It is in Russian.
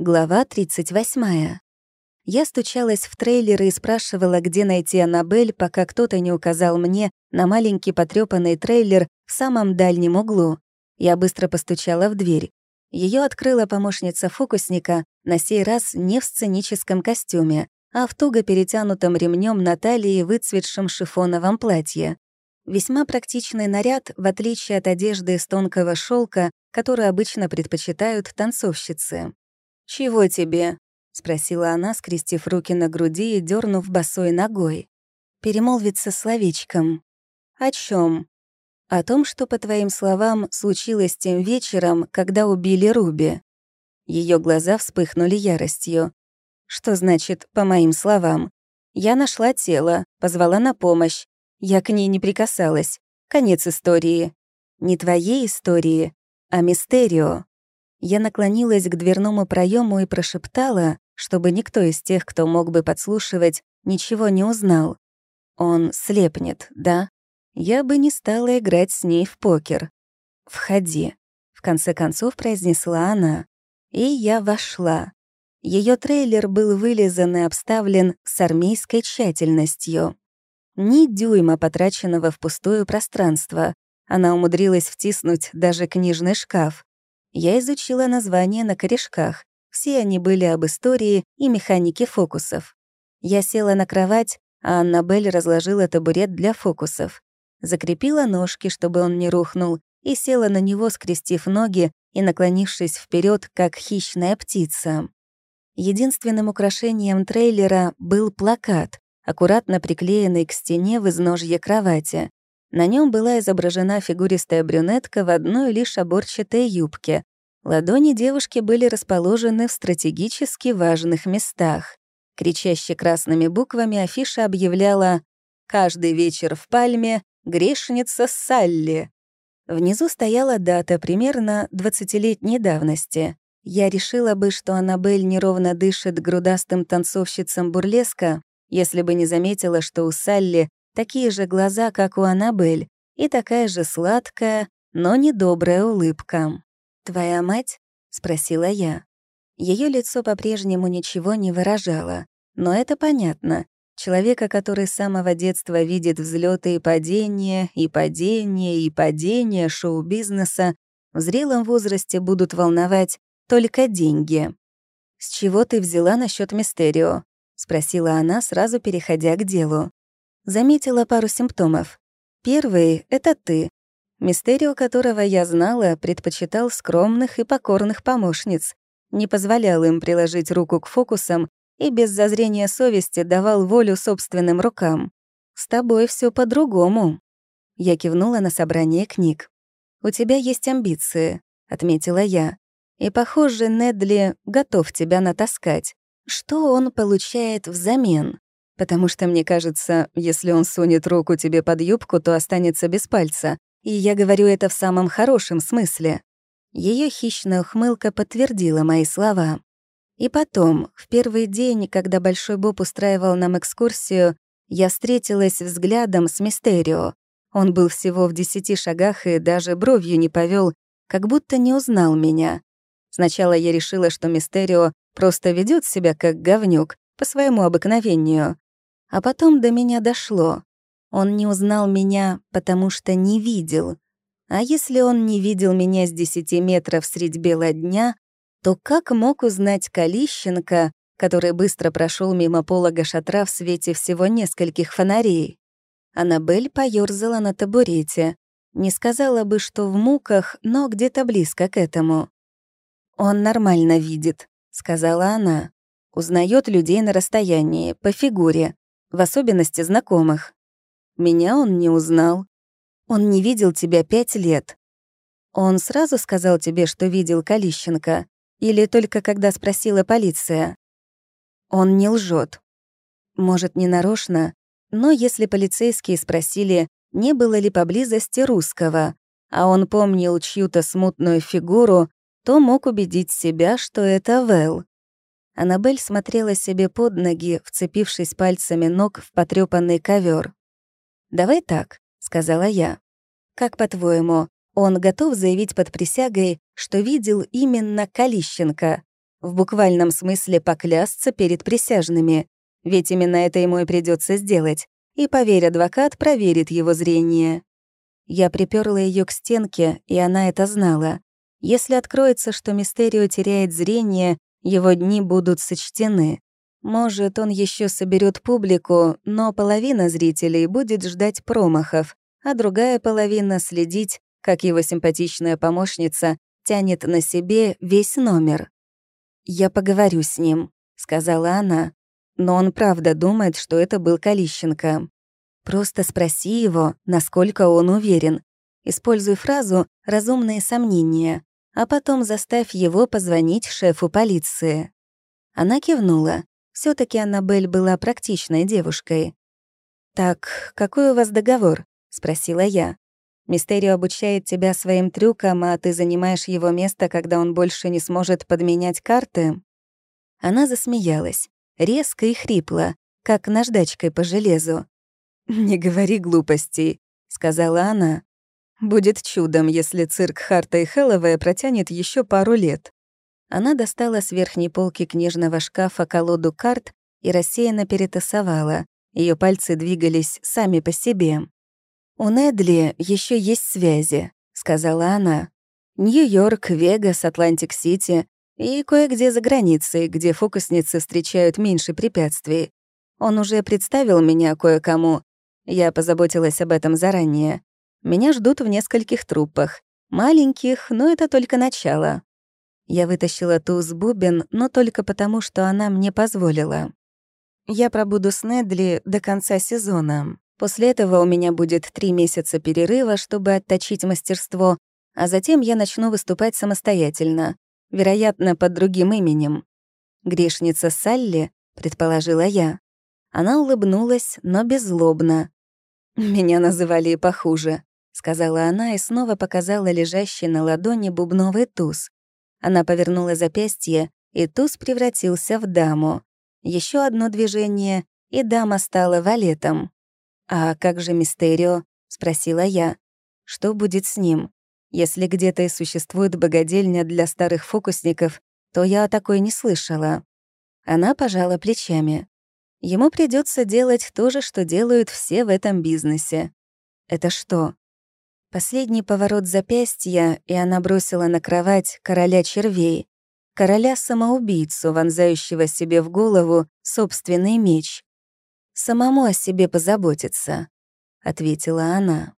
Глава 38. Я стучалась в трейлеры и спрашивала, где найти Аннабель, пока кто-то не указал мне на маленький потрёпанный трейлер в самом дальнем углу. Я быстро постучала в дверь. Ее открыла помощница фокусника, на сей раз не в сценическом костюме, а в туго перетянутом ремнем на талии выцветшем шифоновом платье. Весьма практичный наряд, в отличие от одежды из тонкого шелка, которую обычно предпочитают танцовщицы. «Чего тебе?» — спросила она, скрестив руки на груди и дернув босой ногой. Перемолвиться словечком. «О чем? «О том, что, по твоим словам, случилось тем вечером, когда убили Руби». Ее глаза вспыхнули яростью. «Что значит «по моим словам»?» Я нашла тело, позвала на помощь. Я к ней не прикасалась. Конец истории. Не твоей истории, а мистерио. Я наклонилась к дверному проему и прошептала, чтобы никто из тех, кто мог бы подслушивать, ничего не узнал. Он слепнет, да? Я бы не стала играть с ней в покер. «Входи», — в конце концов произнесла она. И я вошла. Ее трейлер был вылизан и обставлен с армейской тщательностью. Ни дюйма потраченного в пустое пространство. Она умудрилась втиснуть даже книжный шкаф. Я изучила названия на корешках. Все они были об истории и механике фокусов. Я села на кровать, а Аннабель разложила табурет для фокусов. Закрепила ножки, чтобы он не рухнул, и села на него, скрестив ноги и наклонившись вперед, как хищная птица. Единственным украшением трейлера был плакат, аккуратно приклеенный к стене в изножье кровати. На нем была изображена фигуристая брюнетка в одной лишь оборчатой юбке. Ладони девушки были расположены в стратегически важных местах. Кричаще красными буквами афиша объявляла «Каждый вечер в Пальме грешница Салли». Внизу стояла дата примерно 20-летней давности. Я решила бы, что Аннабель неровно дышит грудастым танцовщицам бурлеска, если бы не заметила, что у Салли такие же глаза, как у Аннабель, и такая же сладкая, но недобрая улыбка. «Твоя мать?» — спросила я. Ее лицо по-прежнему ничего не выражало, но это понятно. Человека, который с самого детства видит взлеты и падения, и падения, и падения шоу-бизнеса, в зрелом возрасте будут волновать только деньги. «С чего ты взяла насчет Мистерио?» — спросила она, сразу переходя к делу. Заметила пару симптомов. Первый — это ты. Мистерио, которого я знала, предпочитал скромных и покорных помощниц, не позволял им приложить руку к фокусам и без зазрения совести давал волю собственным рукам. «С тобой все по-другому». Я кивнула на собрание книг. «У тебя есть амбиции», — отметила я. «И, похоже, Недли готов тебя натаскать. Что он получает взамен?» Потому что мне кажется, если он сунет руку тебе под юбку, то останется без пальца. И я говорю это в самом хорошем смысле. Ее хищная ухмылка подтвердила мои слова. И потом, в первый день, когда Большой Боб устраивал нам экскурсию, я встретилась взглядом с Мистерио. Он был всего в десяти шагах и даже бровью не повел, как будто не узнал меня. Сначала я решила, что Мистерио просто ведет себя как говнюк, по своему обыкновению. А потом до меня дошло. Он не узнал меня, потому что не видел. А если он не видел меня с десяти метров средь бела дня, то как мог узнать Калищенко, который быстро прошел мимо полога шатра в свете всего нескольких фонарей? Аннабель поёрзала на табурете. Не сказала бы, что в муках, но где-то близко к этому. «Он нормально видит», — сказала она. Узнает людей на расстоянии, по фигуре, в особенности знакомых. Меня он не узнал. Он не видел тебя пять лет. Он сразу сказал тебе, что видел Калищенко, или только когда спросила полиция? Он не лжет. Может, не нарочно, но если полицейские спросили, не было ли поблизости русского, а он помнил чью-то смутную фигуру, то мог убедить себя, что это Вэл. Аннабель смотрела себе под ноги, вцепившись пальцами ног в потрёпанный ковер. «Давай так», — сказала я. «Как по-твоему, он готов заявить под присягой, что видел именно Калищенко? В буквальном смысле поклясться перед присяжными. Ведь именно это ему и придется сделать. И, поверь, адвокат проверит его зрение. Я приперла ее к стенке, и она это знала. Если откроется, что Мистерио теряет зрение, его дни будут сочтены. Может, он еще соберет публику, но половина зрителей будет ждать промахов, а другая половина следить, как его симпатичная помощница тянет на себе весь номер. «Я поговорю с ним», — сказала она. Но он правда думает, что это был Калищенко. Просто спроси его, насколько он уверен. Используй фразу «разумные сомнения», а потом заставь его позвонить шефу полиции. Она кивнула. все таки Аннабель была практичной девушкой. «Так, какой у вас договор?» — спросила я. «Мистерио обучает тебя своим трюкам, а ты занимаешь его место, когда он больше не сможет подменять карты?» Она засмеялась резко и хрипло, как наждачкой по железу. «Не говори глупостей», — сказала она. «Будет чудом, если цирк Харта и Хэллоуэя протянет еще пару лет». Она достала с верхней полки книжного шкафа колоду карт и рассеянно перетасовала. Ее пальцы двигались сами по себе. «У Недли еще есть связи», — сказала она. «Нью-Йорк, Вегас, Атлантик-Сити и кое-где за границей, где фокусницы встречают меньше препятствий. Он уже представил меня кое-кому. Я позаботилась об этом заранее. Меня ждут в нескольких труппах. Маленьких, но это только начало. Я вытащила туз бубен, но только потому, что она мне позволила. Я пробуду с Недли до конца сезона. После этого у меня будет три месяца перерыва, чтобы отточить мастерство, а затем я начну выступать самостоятельно вероятно, под другим именем. «Грешница Салли», — предположила я. Она улыбнулась, но беззлобно. «Меня называли и похуже», — сказала она и снова показала лежащий на ладони бубновый туз. Она повернула запястье, и туз превратился в даму. Еще одно движение, и дама стала валетом. «А как же Мистерио?» — спросила я. «Что будет с ним?» Если где-то и существует богадельня для старых фокусников, то я о такой не слышала. Она пожала плечами. Ему придется делать то же, что делают все в этом бизнесе. Это что? Последний поворот запястья, и она бросила на кровать короля червей, короля-самоубийцу, вонзающего себе в голову собственный меч. «Самому о себе позаботиться», — ответила она.